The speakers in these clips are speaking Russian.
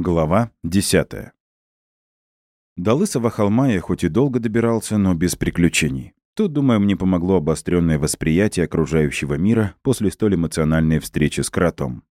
Глава 10. До Лысого холма я хоть и долго добирался, но без приключений. Тут, думаю, мне помогло обостренное восприятие окружающего мира после столь эмоциональной встречи с кротом.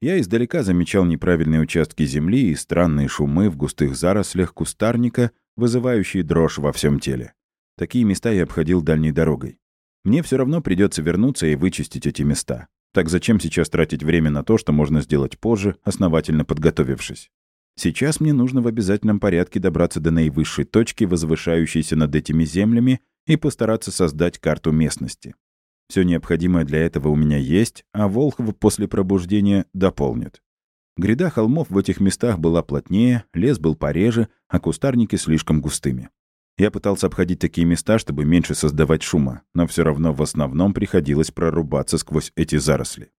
Я издалека замечал неправильные участки земли и странные шумы в густых зарослях кустарника, вызывающие дрожь во всем теле. Такие места я обходил дальней дорогой. Мне все равно придется вернуться и вычистить эти места. Так зачем сейчас тратить время на то, что можно сделать позже, основательно подготовившись? Сейчас мне нужно в обязательном порядке добраться до наивысшей точки, возвышающейся над этими землями, и постараться создать карту местности. Все необходимое для этого у меня есть, а Волхов после пробуждения дополнит. Гряда холмов в этих местах была плотнее, лес был пореже, а кустарники слишком густыми. Я пытался обходить такие места, чтобы меньше создавать шума, но все равно в основном приходилось прорубаться сквозь эти заросли.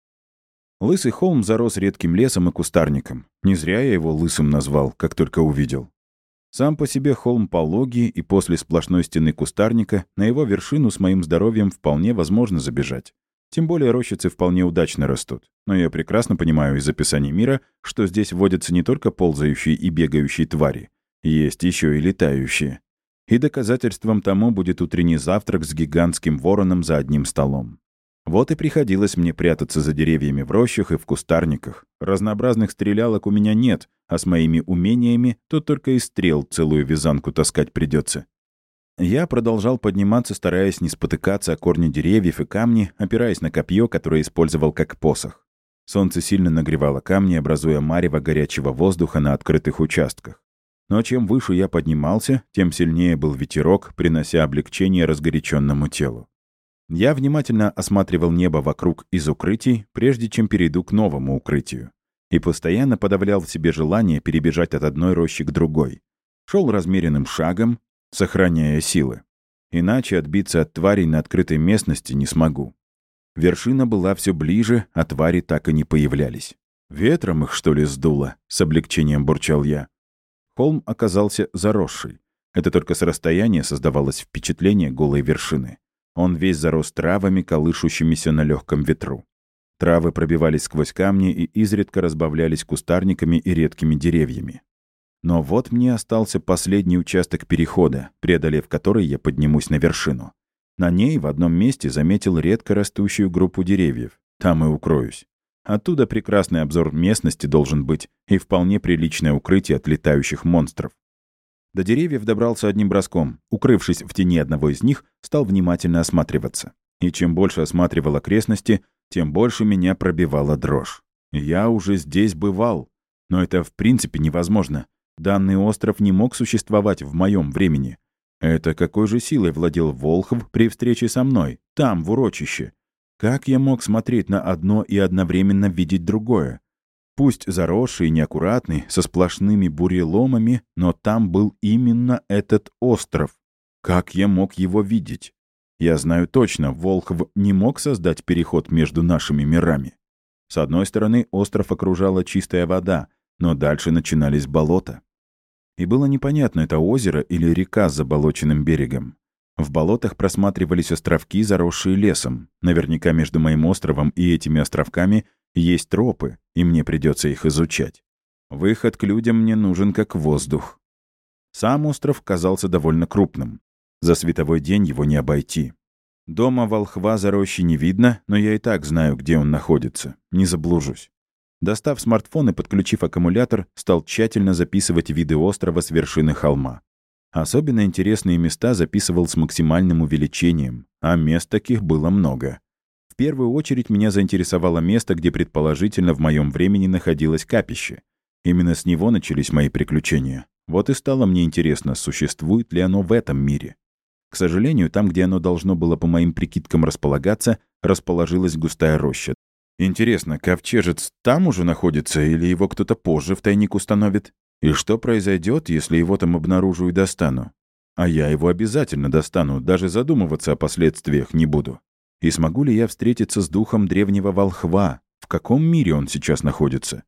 Лысый холм зарос редким лесом и кустарником. Не зря я его лысым назвал, как только увидел. Сам по себе холм пологий, и после сплошной стены кустарника на его вершину с моим здоровьем вполне возможно забежать. Тем более рощицы вполне удачно растут. Но я прекрасно понимаю из описаний мира, что здесь водятся не только ползающие и бегающие твари. Есть еще и летающие. И доказательством тому будет утренний завтрак с гигантским вороном за одним столом. Вот и приходилось мне прятаться за деревьями в рощах и в кустарниках. Разнообразных стрелялок у меня нет, а с моими умениями тут только и стрел целую вязанку таскать придется. Я продолжал подниматься, стараясь не спотыкаться о корни деревьев и камни, опираясь на копье, которое использовал как посох. Солнце сильно нагревало камни, образуя марево горячего воздуха на открытых участках. Но чем выше я поднимался, тем сильнее был ветерок, принося облегчение разгоряченному телу. Я внимательно осматривал небо вокруг из укрытий, прежде чем перейду к новому укрытию. И постоянно подавлял в себе желание перебежать от одной рощи к другой. Шел размеренным шагом, сохраняя силы. Иначе отбиться от тварей на открытой местности не смогу. Вершина была все ближе, а твари так и не появлялись. «Ветром их, что ли, сдуло?» — с облегчением бурчал я. Холм оказался заросший. Это только с расстояния создавалось впечатление голой вершины. Он весь зарос травами, колышущимися на легком ветру. Травы пробивались сквозь камни и изредка разбавлялись кустарниками и редкими деревьями. Но вот мне остался последний участок перехода, преодолев который я поднимусь на вершину. На ней в одном месте заметил редко растущую группу деревьев. Там и укроюсь. Оттуда прекрасный обзор местности должен быть и вполне приличное укрытие от летающих монстров. До деревьев добрался одним броском. Укрывшись в тени одного из них, стал внимательно осматриваться. И чем больше осматривал окрестности, тем больше меня пробивала дрожь. Я уже здесь бывал. Но это в принципе невозможно. Данный остров не мог существовать в моем времени. Это какой же силой владел Волхов при встрече со мной, там, в урочище? Как я мог смотреть на одно и одновременно видеть другое? Пусть заросший неаккуратный, со сплошными буреломами, но там был именно этот остров. Как я мог его видеть? Я знаю точно, Волхов не мог создать переход между нашими мирами. С одной стороны, остров окружала чистая вода, но дальше начинались болота. И было непонятно, это озеро или река с заболоченным берегом. В болотах просматривались островки, заросшие лесом. Наверняка между моим островом и этими островками есть тропы, и мне придется их изучать. Выход к людям мне нужен как воздух. Сам остров казался довольно крупным. За световой день его не обойти. Дома волхва за рощей не видно, но я и так знаю, где он находится. Не заблужусь. Достав смартфон и подключив аккумулятор, стал тщательно записывать виды острова с вершины холма. Особенно интересные места записывал с максимальным увеличением, а мест таких было много. В первую очередь меня заинтересовало место, где предположительно в моем времени находилось капище. Именно с него начались мои приключения. Вот и стало мне интересно, существует ли оно в этом мире. К сожалению, там, где оно должно было по моим прикидкам располагаться, расположилась густая роща. Интересно, ковчежец там уже находится или его кто-то позже в тайник установит? И что произойдет, если его там обнаружу и достану? А я его обязательно достану, даже задумываться о последствиях не буду. И смогу ли я встретиться с духом древнего волхва? В каком мире он сейчас находится?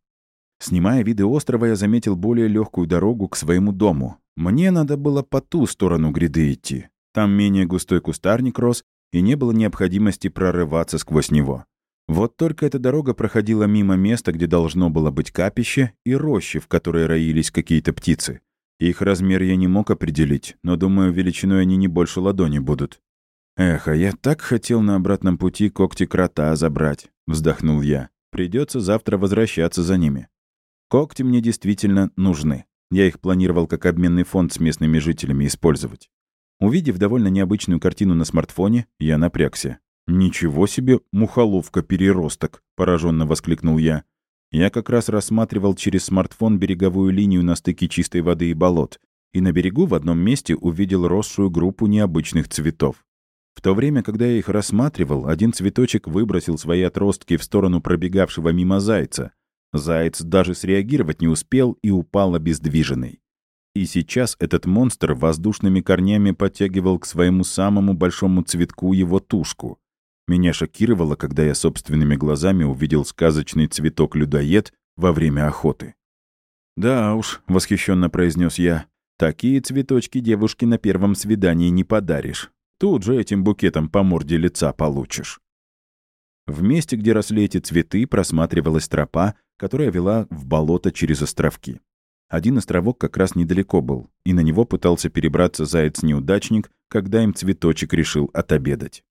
Снимая виды острова, я заметил более легкую дорогу к своему дому. Мне надо было по ту сторону гряды идти. Там менее густой кустарник рос, и не было необходимости прорываться сквозь него. Вот только эта дорога проходила мимо места, где должно было быть капище, и рощи, в которой роились какие-то птицы. Их размер я не мог определить, но, думаю, величиной они не больше ладони будут. «Эх, а я так хотел на обратном пути когти крота забрать», — вздохнул я. «Придется завтра возвращаться за ними. Когти мне действительно нужны. Я их планировал как обменный фонд с местными жителями использовать. Увидев довольно необычную картину на смартфоне, я напрягся. «Ничего себе, мухоловка-переросток!» — пораженно воскликнул я. Я как раз рассматривал через смартфон береговую линию на стыке чистой воды и болот, и на берегу в одном месте увидел росшую группу необычных цветов. В то время, когда я их рассматривал, один цветочек выбросил свои отростки в сторону пробегавшего мимо зайца. Заяц даже среагировать не успел и упал обездвиженный. И сейчас этот монстр воздушными корнями подтягивал к своему самому большому цветку его тушку. Меня шокировало, когда я собственными глазами увидел сказочный цветок-людоед во время охоты. «Да уж», — восхищенно произнес я, — «такие цветочки девушке на первом свидании не подаришь. Тут же этим букетом по морде лица получишь». В месте, где росли эти цветы, просматривалась тропа, которая вела в болото через островки. Один островок как раз недалеко был, и на него пытался перебраться заяц-неудачник, когда им цветочек решил отобедать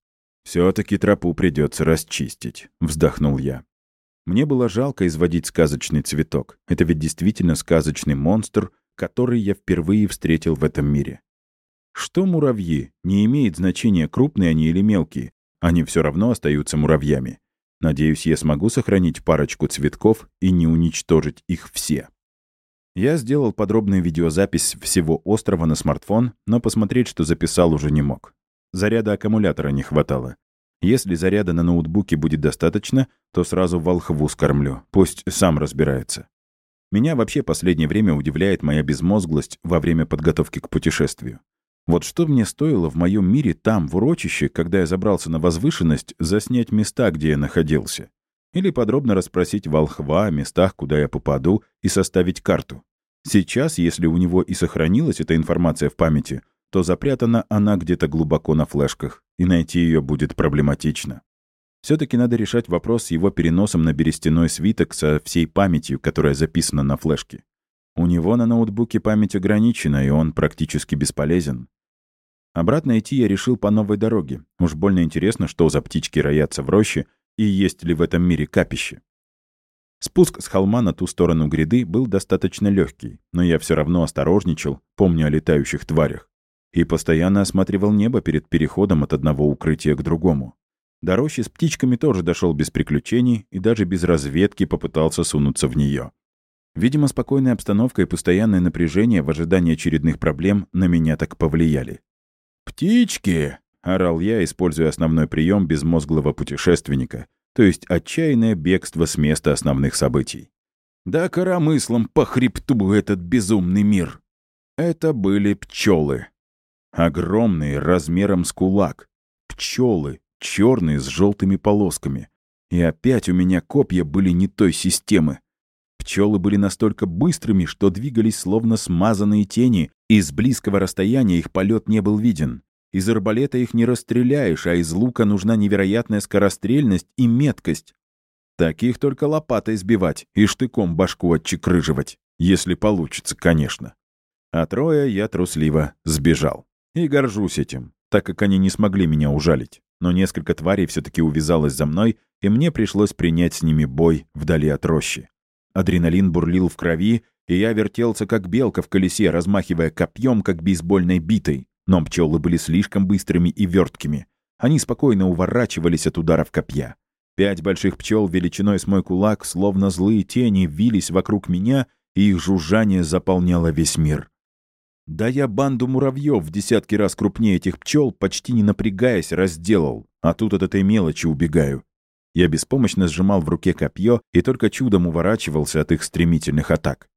все таки тропу придется расчистить», — вздохнул я. Мне было жалко изводить сказочный цветок. Это ведь действительно сказочный монстр, который я впервые встретил в этом мире. Что муравьи? Не имеет значения, крупные они или мелкие. Они все равно остаются муравьями. Надеюсь, я смогу сохранить парочку цветков и не уничтожить их все. Я сделал подробную видеозапись всего острова на смартфон, но посмотреть, что записал, уже не мог. Заряда аккумулятора не хватало. Если заряда на ноутбуке будет достаточно, то сразу волхву скормлю. Пусть сам разбирается. Меня вообще последнее время удивляет моя безмозглость во время подготовки к путешествию. Вот что мне стоило в моем мире там, в урочище, когда я забрался на возвышенность, заснять места, где я находился. Или подробно расспросить волхва о местах, куда я попаду, и составить карту. Сейчас, если у него и сохранилась эта информация в памяти, то запрятана она где-то глубоко на флешках, и найти ее будет проблематично. все таки надо решать вопрос с его переносом на берестяной свиток со всей памятью, которая записана на флешке. У него на ноутбуке память ограничена, и он практически бесполезен. Обратно идти я решил по новой дороге. Уж больно интересно, что за птички роятся в роще и есть ли в этом мире капище. Спуск с холма на ту сторону гряды был достаточно легкий, но я все равно осторожничал, помня о летающих тварях и постоянно осматривал небо перед переходом от одного укрытия к другому. До рощи с птичками тоже дошел без приключений и даже без разведки попытался сунуться в нее. Видимо, спокойная обстановка и постоянное напряжение в ожидании очередных проблем на меня так повлияли. «Птички!» — орал я, используя основной прием безмозглого путешественника, то есть отчаянное бегство с места основных событий. «Да коромыслом по хребту этот безумный мир!» Это были пчелы. Огромные, размером с кулак. Пчелы, черные с желтыми полосками. И опять у меня копья были не той системы. Пчелы были настолько быстрыми, что двигались словно смазанные тени, и с близкого расстояния их полет не был виден. Из арбалета их не расстреляешь, а из лука нужна невероятная скорострельность и меткость. Таких только лопатой сбивать и штыком башку отчекрыживать. Если получится, конечно. А трое я трусливо сбежал. И горжусь этим, так как они не смогли меня ужалить. Но несколько тварей все таки увязалось за мной, и мне пришлось принять с ними бой вдали от рощи. Адреналин бурлил в крови, и я вертелся, как белка в колесе, размахивая копьем, как бейсбольной битой. Но пчелы были слишком быстрыми и верткими. Они спокойно уворачивались от ударов копья. Пять больших пчел величиной с мой кулак, словно злые тени, вились вокруг меня, и их жужжание заполняло весь мир. Да я банду муравьев в десятки раз крупнее этих пчел, почти не напрягаясь, разделал, а тут от этой мелочи убегаю. Я беспомощно сжимал в руке копье и только чудом уворачивался от их стремительных атак.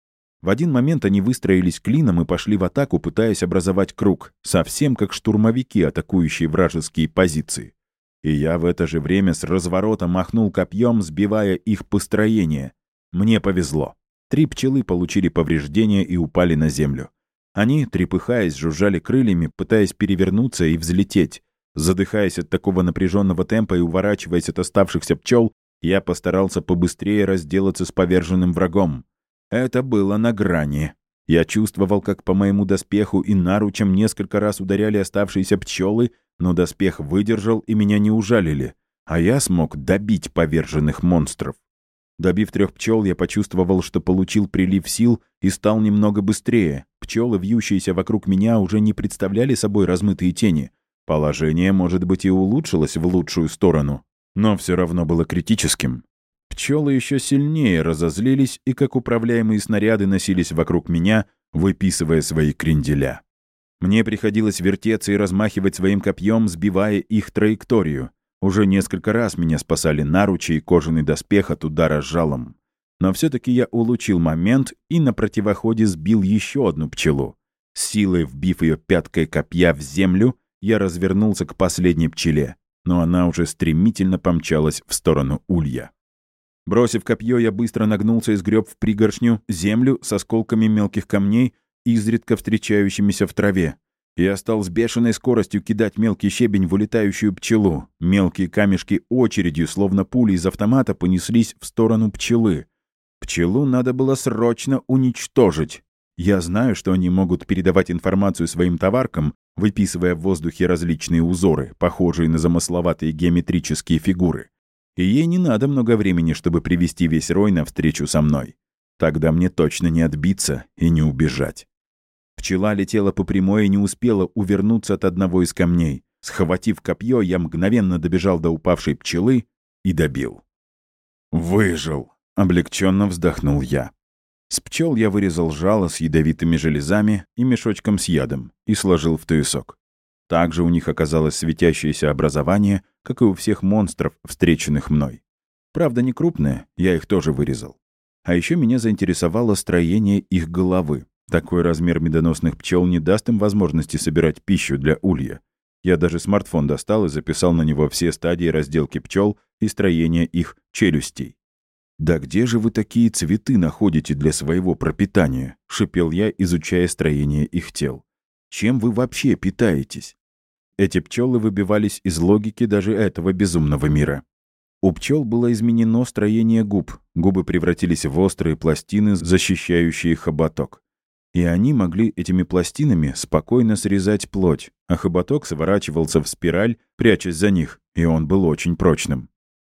В один момент они выстроились клином и пошли в атаку, пытаясь образовать круг, совсем как штурмовики, атакующие вражеские позиции. И я в это же время с разворота махнул копьем, сбивая их построение. Мне повезло. Три пчелы получили повреждения и упали на землю. Они, трепыхаясь, жужжали крыльями, пытаясь перевернуться и взлететь. Задыхаясь от такого напряженного темпа и уворачиваясь от оставшихся пчел, Я постарался побыстрее разделаться с поверженным врагом. Это было на грани. Я чувствовал, как по моему доспеху и наручам несколько раз ударяли оставшиеся пчелы, но доспех выдержал и меня не ужалили, а я смог добить поверженных монстров. Добив трех пчел, я почувствовал, что получил прилив сил и стал немного быстрее. Пчелы, вьющиеся вокруг меня, уже не представляли собой размытые тени. Положение, может быть, и улучшилось в лучшую сторону, но все равно было критическим. Пчелы еще сильнее разозлились и, как управляемые снаряды, носились вокруг меня, выписывая свои кренделя. Мне приходилось вертеться и размахивать своим копьем, сбивая их траекторию. Уже несколько раз меня спасали наручи и кожаный доспех от удара жалом. Но все-таки я улучил момент и на противоходе сбил еще одну пчелу. С силой вбив ее пяткой копья в землю, я развернулся к последней пчеле, но она уже стремительно помчалась в сторону улья. Бросив копье, я быстро нагнулся и сгреб в пригоршню землю с осколками мелких камней, изредка встречающимися в траве. Я стал с бешеной скоростью кидать мелкий щебень в улетающую пчелу. Мелкие камешки очередью, словно пули из автомата, понеслись в сторону пчелы. Пчелу надо было срочно уничтожить. Я знаю, что они могут передавать информацию своим товаркам, выписывая в воздухе различные узоры, похожие на замысловатые геометрические фигуры и ей не надо много времени, чтобы привести весь рой на встречу со мной. Тогда мне точно не отбиться и не убежать. Пчела летела по прямой и не успела увернуться от одного из камней. Схватив копье, я мгновенно добежал до упавшей пчелы и добил. «Выжил!» — облегченно вздохнул я. С пчел я вырезал жало с ядовитыми железами и мешочком с ядом и сложил в туесок. Также у них оказалось светящееся образование, как и у всех монстров, встреченных мной. Правда, не крупные, я их тоже вырезал. А еще меня заинтересовало строение их головы. Такой размер медоносных пчел не даст им возможности собирать пищу для улья. Я даже смартфон достал и записал на него все стадии разделки пчел и строения их челюстей. «Да где же вы такие цветы находите для своего пропитания?» — шипел я, изучая строение их тел. «Чем вы вообще питаетесь?» Эти пчелы выбивались из логики даже этого безумного мира. У пчел было изменено строение губ. Губы превратились в острые пластины, защищающие хоботок. И они могли этими пластинами спокойно срезать плоть, а хоботок сворачивался в спираль, прячась за них, и он был очень прочным.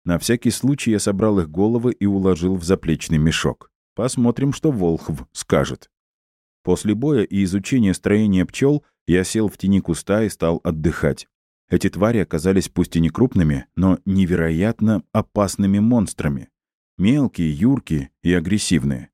На всякий случай я собрал их головы и уложил в заплечный мешок. Посмотрим, что Волхв скажет. После боя и изучения строения пчел я сел в тени куста и стал отдыхать. Эти твари оказались пусть и не крупными, но невероятно опасными монстрами. Мелкие, юркие и агрессивные.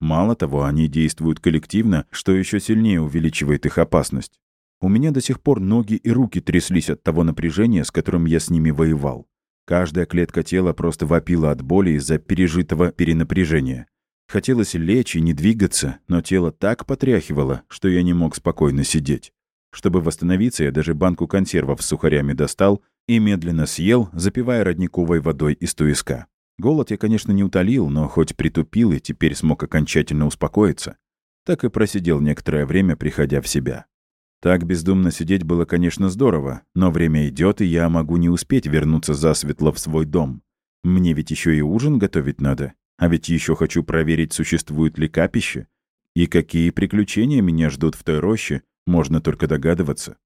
Мало того, они действуют коллективно, что еще сильнее увеличивает их опасность. У меня до сих пор ноги и руки тряслись от того напряжения, с которым я с ними воевал. Каждая клетка тела просто вопила от боли из-за пережитого перенапряжения. Хотелось лечь и не двигаться, но тело так потряхивало, что я не мог спокойно сидеть. Чтобы восстановиться, я даже банку консервов с сухарями достал и медленно съел, запивая родниковой водой из туиска. Голод я, конечно, не утолил, но хоть притупил и теперь смог окончательно успокоиться. Так и просидел некоторое время, приходя в себя. Так бездумно сидеть было, конечно, здорово, но время идет, и я могу не успеть вернуться засветло в свой дом. Мне ведь еще и ужин готовить надо, а ведь еще хочу проверить, существует ли капище. И какие приключения меня ждут в той роще, можно только догадываться.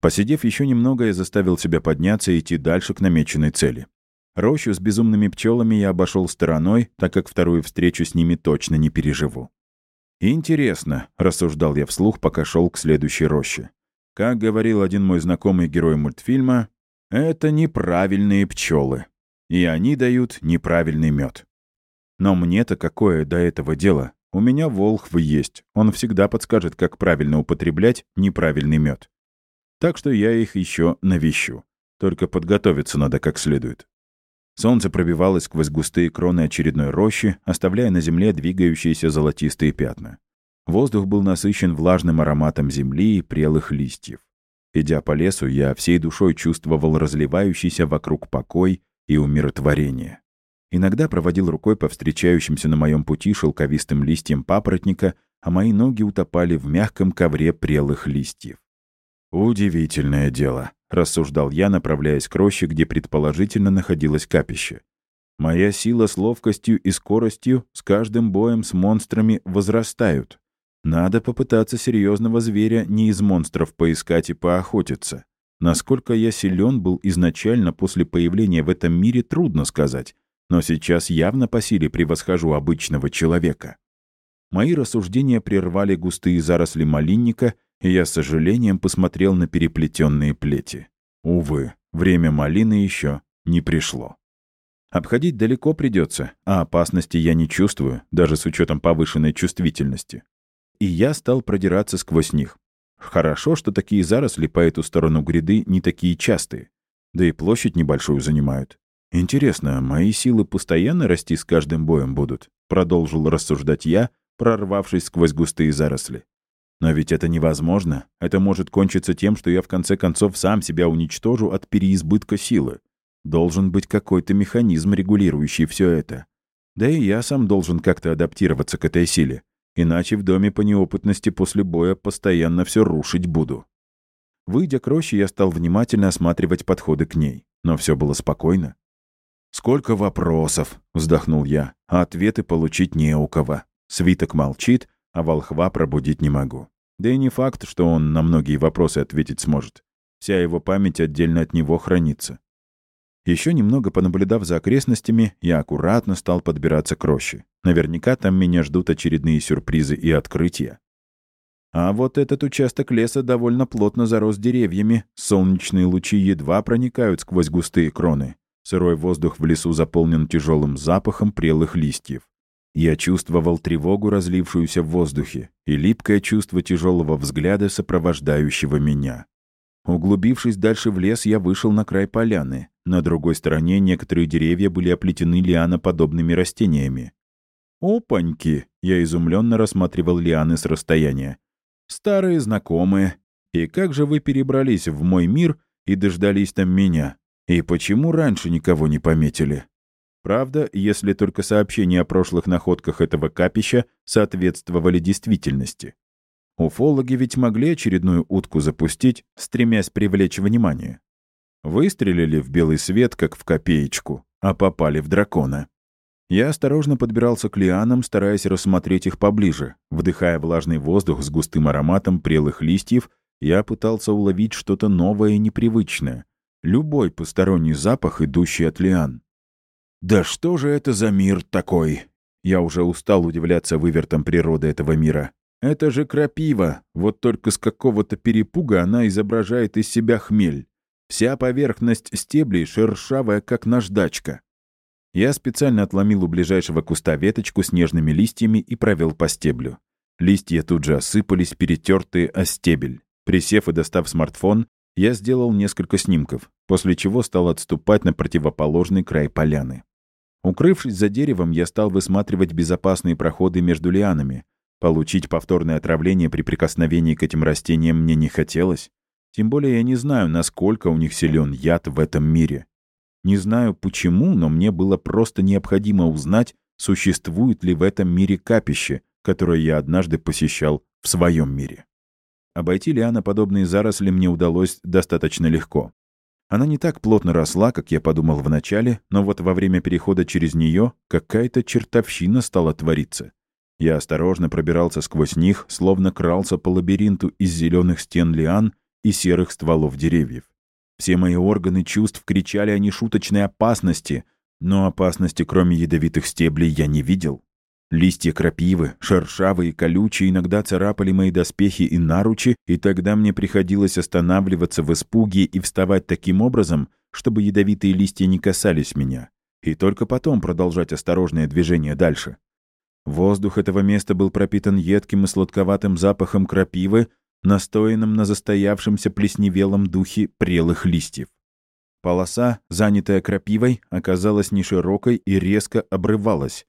Посидев еще немного, я заставил себя подняться и идти дальше к намеченной цели. Рощу с безумными пчелами я обошел стороной, так как вторую встречу с ними точно не переживу. «Интересно», — рассуждал я вслух, пока шел к следующей роще. Как говорил один мой знакомый герой мультфильма, это неправильные пчелы, и они дают неправильный мед. Но мне-то какое до этого дело? У меня волхв есть. Он всегда подскажет, как правильно употреблять неправильный мед. Так что я их еще навещу. Только подготовиться надо как следует. Солнце пробивалось сквозь густые кроны очередной рощи, оставляя на земле двигающиеся золотистые пятна. Воздух был насыщен влажным ароматом земли и прелых листьев. Идя по лесу, я всей душой чувствовал разливающийся вокруг покой и умиротворение. Иногда проводил рукой по встречающимся на моем пути шелковистым листьям папоротника, а мои ноги утопали в мягком ковре прелых листьев. «Удивительное дело», — рассуждал я, направляясь к роще, где предположительно находилось капище. Моя сила с ловкостью и скоростью с каждым боем с монстрами возрастают. Надо попытаться серьезного зверя не из монстров поискать и поохотиться. Насколько я силен был изначально после появления в этом мире, трудно сказать, но сейчас явно по силе превосхожу обычного человека. Мои рассуждения прервали густые заросли малинника, и я с сожалением посмотрел на переплетенные плети. Увы, время малины еще не пришло. Обходить далеко придется, а опасности я не чувствую, даже с учетом повышенной чувствительности. И я стал продираться сквозь них. Хорошо, что такие заросли по эту сторону гряды не такие частые. Да и площадь небольшую занимают. Интересно, мои силы постоянно расти с каждым боем будут? Продолжил рассуждать я, прорвавшись сквозь густые заросли. Но ведь это невозможно. Это может кончиться тем, что я в конце концов сам себя уничтожу от переизбытка силы. Должен быть какой-то механизм, регулирующий все это. Да и я сам должен как-то адаптироваться к этой силе. Иначе в доме по неопытности после боя постоянно все рушить буду. Выйдя к роще, я стал внимательно осматривать подходы к ней. Но все было спокойно. «Сколько вопросов!» — вздохнул я. «А ответы получить не у кого. Свиток молчит, а волхва пробудить не могу. Да и не факт, что он на многие вопросы ответить сможет. Вся его память отдельно от него хранится. Еще немного понаблюдав за окрестностями, я аккуратно стал подбираться к роще. Наверняка там меня ждут очередные сюрпризы и открытия. А вот этот участок леса довольно плотно зарос деревьями, солнечные лучи едва проникают сквозь густые кроны. Сырой воздух в лесу заполнен тяжелым запахом прелых листьев. Я чувствовал тревогу, разлившуюся в воздухе, и липкое чувство тяжелого взгляда, сопровождающего меня. Углубившись дальше в лес, я вышел на край поляны. На другой стороне некоторые деревья были оплетены лианоподобными растениями. «Опаньки!» — я изумленно рассматривал лианы с расстояния. «Старые знакомые. И как же вы перебрались в мой мир и дождались там меня? И почему раньше никого не пометили?» Правда, если только сообщения о прошлых находках этого капища соответствовали действительности. Уфологи ведь могли очередную утку запустить, стремясь привлечь внимание. Выстрелили в белый свет, как в копеечку, а попали в дракона. Я осторожно подбирался к лианам, стараясь рассмотреть их поближе. Вдыхая влажный воздух с густым ароматом прелых листьев, я пытался уловить что-то новое и непривычное. Любой посторонний запах, идущий от лиан. «Да что же это за мир такой?» Я уже устал удивляться вывертам природы этого мира. Это же крапива, вот только с какого-то перепуга она изображает из себя хмель. Вся поверхность стеблей шершавая, как наждачка. Я специально отломил у ближайшего куста веточку с нежными листьями и провел по стеблю. Листья тут же осыпались, перетертые о стебель. Присев и достав смартфон, я сделал несколько снимков, после чего стал отступать на противоположный край поляны. Укрывшись за деревом, я стал высматривать безопасные проходы между лианами, Получить повторное отравление при прикосновении к этим растениям мне не хотелось. Тем более я не знаю, насколько у них силен яд в этом мире. Не знаю почему, но мне было просто необходимо узнать, существует ли в этом мире капище, которое я однажды посещал в своем мире. Обойти лианоподобные заросли мне удалось достаточно легко. Она не так плотно росла, как я подумал вначале, но вот во время перехода через нее какая-то чертовщина стала твориться. Я осторожно пробирался сквозь них, словно крался по лабиринту из зеленых стен лиан и серых стволов деревьев. Все мои органы чувств кричали о нешуточной опасности, но опасности, кроме ядовитых стеблей, я не видел. Листья крапивы, шершавые колючие, иногда царапали мои доспехи и наручи, и тогда мне приходилось останавливаться в испуге и вставать таким образом, чтобы ядовитые листья не касались меня, и только потом продолжать осторожное движение дальше. Воздух этого места был пропитан едким и сладковатым запахом крапивы, настоянным на застоявшемся плесневелом духе прелых листьев. Полоса, занятая крапивой, оказалась неширокой и резко обрывалась.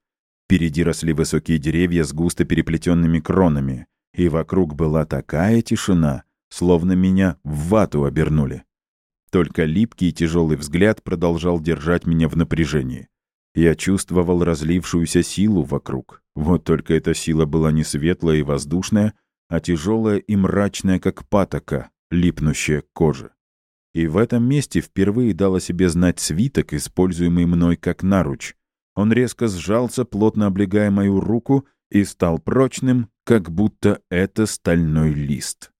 Впереди росли высокие деревья с густо переплетенными кронами, и вокруг была такая тишина, словно меня в вату обернули. Только липкий и тяжелый взгляд продолжал держать меня в напряжении. Я чувствовал разлившуюся силу вокруг. Вот только эта сила была не светлая и воздушная, а тяжелая и мрачная, как патока, липнущая к коже. И в этом месте впервые дала себе знать свиток, используемый мной как наруч. Он резко сжался, плотно облегая мою руку, и стал прочным, как будто это стальной лист.